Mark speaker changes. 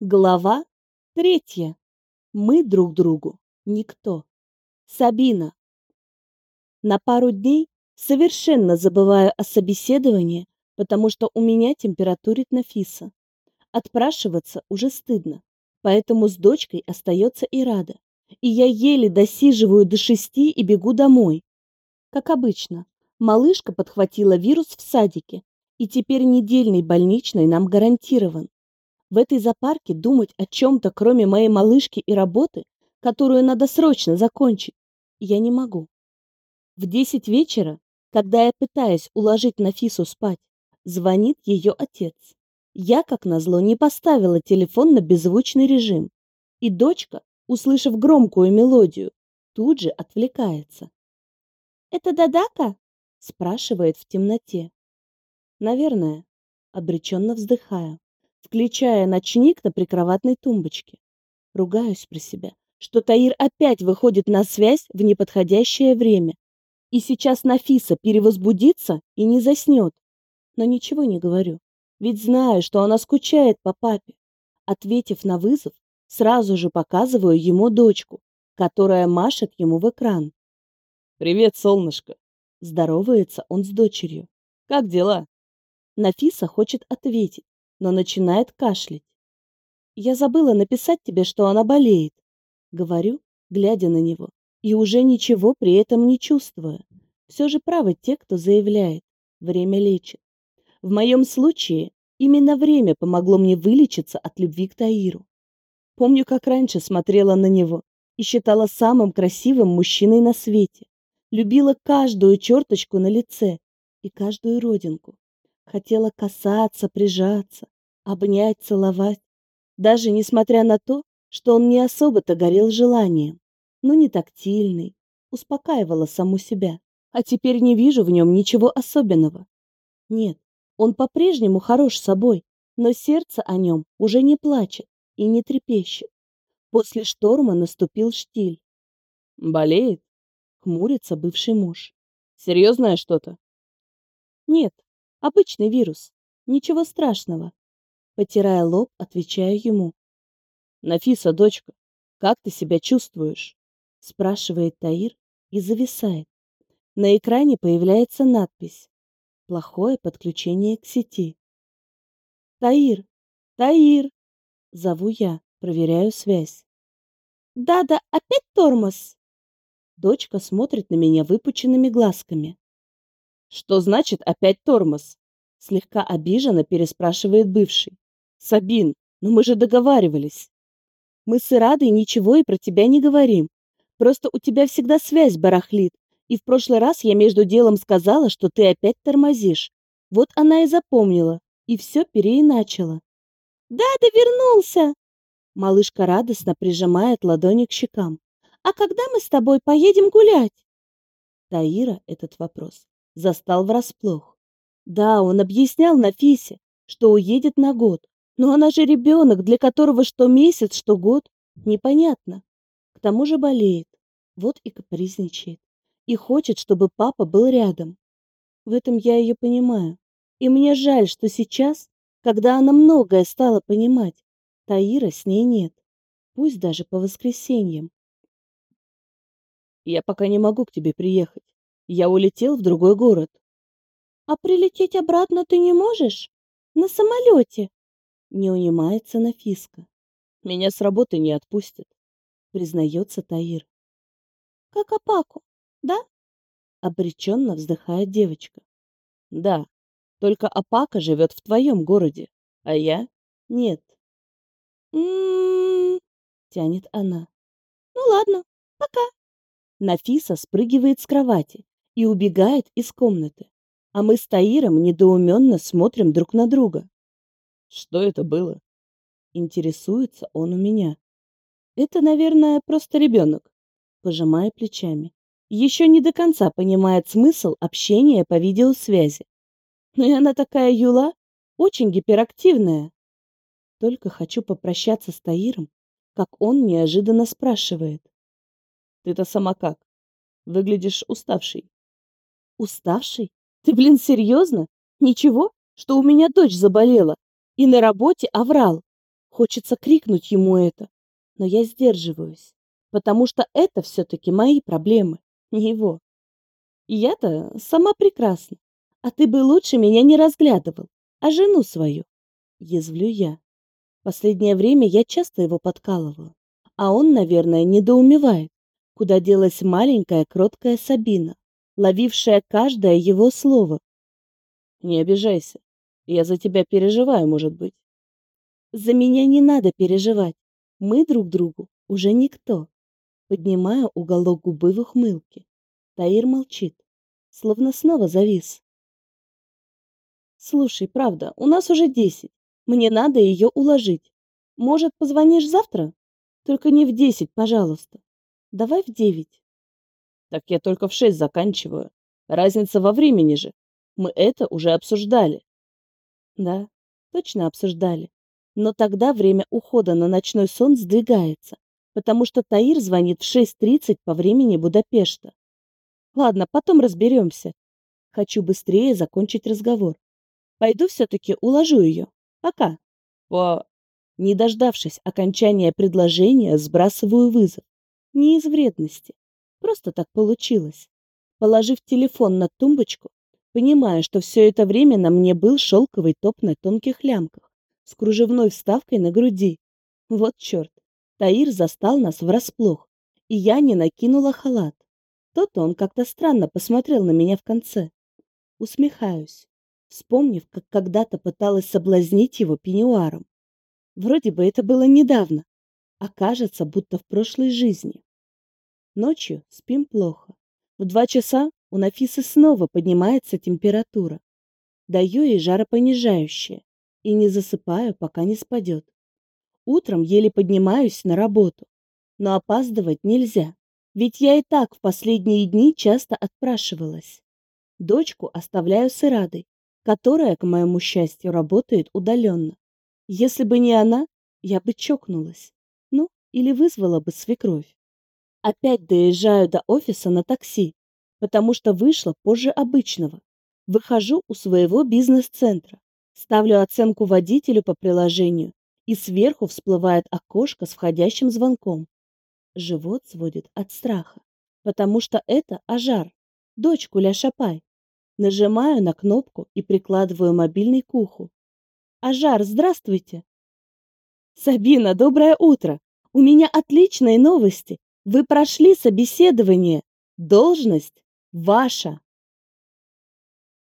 Speaker 1: Глава третья. Мы друг другу никто. Сабина. На пару дней совершенно забываю о собеседовании, потому что у меня температурит Нафиса. Отпрашиваться уже стыдно, поэтому с дочкой остается и рада. И я еле досиживаю до шести и бегу домой. Как обычно, малышка подхватила вирус в садике, и теперь недельный больничный нам гарантирован. В этой запарке думать о чем-то, кроме моей малышки и работы, которую надо срочно закончить, я не могу. В десять вечера, когда я пытаюсь уложить Нафису спать, звонит ее отец. Я, как назло, не поставила телефон на беззвучный режим, и дочка, услышав громкую мелодию, тут же отвлекается. «Это Дадака?» — спрашивает в темноте. «Наверное», — обреченно вздыхаю включая ночник на прикроватной тумбочке. Ругаюсь про себя, что Таир опять выходит на связь в неподходящее время. И сейчас Нафиса перевозбудится и не заснет. Но ничего не говорю, ведь знаю, что она скучает по папе. Ответив на вызов, сразу же показываю ему дочку, которая машет ему в экран.
Speaker 2: «Привет, солнышко!»
Speaker 1: Здоровается он с дочерью.
Speaker 2: «Как дела?»
Speaker 1: Нафиса хочет ответить, но начинает кашлять. «Я забыла написать тебе, что она болеет», — говорю, глядя на него, и уже ничего при этом не чувствуя. Все же правы те, кто заявляет, время лечит. В моем случае именно время помогло мне вылечиться от любви к Таиру. Помню, как раньше смотрела на него и считала самым красивым мужчиной на свете. Любила каждую черточку на лице и каждую родинку. Хотела касаться, прижаться, обнять, целовать, даже несмотря на то, что он не особо-то горел желанием, но не тактильный, успокаивала саму себя. А теперь не вижу в нем ничего особенного. Нет, он по-прежнему хорош собой, но сердце о нем уже не плачет и не трепещет. После шторма наступил штиль.
Speaker 2: «Болеет?»
Speaker 1: — хмурится бывший муж.
Speaker 2: «Серьезное что-то?»
Speaker 1: «Нет, Обычный вирус. Ничего страшного. Потирая лоб, отвечаю ему.
Speaker 2: Нафиса, дочка, как ты себя чувствуешь?
Speaker 1: Спрашивает Таир и зависает. На экране появляется надпись. Плохое подключение к сети. Таир! Таир! Зову я, проверяю связь. Да-да, опять тормоз! Дочка смотрит на меня выпученными глазками.
Speaker 2: Что значит опять тормоз? Слегка обиженно переспрашивает бывший. Сабин, ну мы же договаривались.
Speaker 1: Мы с Ирадой ничего и про тебя не говорим. Просто у тебя всегда связь барахлит. И в прошлый раз я между делом сказала, что ты опять тормозишь. Вот она и запомнила, и все переиначила. Да, да вернулся! Малышка радостно прижимает ладони к щекам. А когда мы с тобой поедем гулять? Таира этот вопрос застал врасплох. Да, он объяснял Нафисе, что уедет на год, но она же ребенок, для которого что месяц, что год, непонятно. К тому же болеет, вот и капризничает, и хочет, чтобы папа был рядом. В этом я ее понимаю. И мне жаль, что сейчас, когда она многое стала понимать, Таира с ней нет, пусть даже по воскресеньям.
Speaker 2: Я пока не могу к тебе приехать. Я улетел в другой город.
Speaker 1: А прилететь обратно ты не можешь? На самолете? Не унимается Нафиска.
Speaker 2: Меня с работы не отпустят,
Speaker 1: признается Таир. Как Апаку, да? Обреченно вздыхает девочка.
Speaker 2: Да, только Апака живет в твоем городе, а я нет.
Speaker 1: М-м-м, тянет она. Ну ладно, пока. Нафиса спрыгивает с кровати и убегает из комнаты. А мы с Таиром недоуменно смотрим друг на друга.
Speaker 2: Что это было?
Speaker 1: Интересуется он у меня. Это, наверное, просто ребенок. Пожимая плечами. Еще не до конца понимает смысл общения по видеосвязи. Но и она такая юла, очень гиперактивная. Только хочу попрощаться с Таиром, как он неожиданно спрашивает.
Speaker 2: Ты-то сама как? Выглядишь уставшей.
Speaker 1: Уставший? Ты, блин, серьезно? Ничего, что у меня дочь заболела. И на работе оврал. Хочется крикнуть ему это, но я сдерживаюсь, потому что это все-таки мои проблемы, не его. Я-то сама прекрасна, а ты бы лучше меня не разглядывал, а жену свою. Язвлю я. Последнее время я часто его подкалываю, а он, наверное, недоумевает, куда делась маленькая кроткая Сабина, ловившая каждое его слово.
Speaker 2: Не обижайся, я за тебя переживаю, может быть.
Speaker 1: За меня не надо переживать. Мы друг другу уже никто. Поднимаю уголок губы в ухмылке. Таир молчит, словно снова завис. Слушай, правда, у нас уже десять. Мне надо ее уложить. Может, позвонишь завтра? Только не в десять, пожалуйста. Давай в девять.
Speaker 2: Так я только в шесть заканчиваю. Разница во времени же. Мы это уже обсуждали.
Speaker 1: Да, точно обсуждали. Но тогда время ухода на ночной сон сдвигается, потому что Таир звонит в 6.30 по времени Будапешта. Ладно, потом разберемся. Хочу быстрее закончить разговор. Пойду все-таки уложу ее. Пока.
Speaker 2: По...
Speaker 1: Не дождавшись окончания предложения, сбрасываю вызов. Не из вредности. Просто так получилось. Положив телефон на тумбочку, понимая, что все это время на мне был шелковый топ на тонких лямках с кружевной вставкой на груди. Вот черт, Таир застал нас врасплох, и я не накинула халат. Тот он как-то странно посмотрел на меня в конце. Усмехаюсь, вспомнив, как когда-то пыталась соблазнить его пеньюаром. Вроде бы это было недавно, а кажется, будто в прошлой жизни. Ночью спим плохо. В два часа у Нафисы снова поднимается температура. Даю ей жаропонижающее и не засыпаю, пока не спадет. Утром еле поднимаюсь на работу, но опаздывать нельзя, ведь я и так в последние дни часто отпрашивалась. Дочку оставляю с Ирадой, которая, к моему счастью, работает удаленно. Если бы не она, я бы чокнулась. Ну, или вызвала бы свекровь. Опять доезжаю до офиса на такси, потому что вышла позже обычного. Выхожу у своего бизнес-центра. Ставлю оценку водителю по приложению, и сверху всплывает окошко с входящим звонком. Живот сводит от страха, потому что это Ажар, дочь Куля. Нажимаю на кнопку и прикладываю мобильный к уху. Ажар, здравствуйте. Сабина, доброе утро. У меня отличные новости. Вы прошли собеседование. Должность ваша.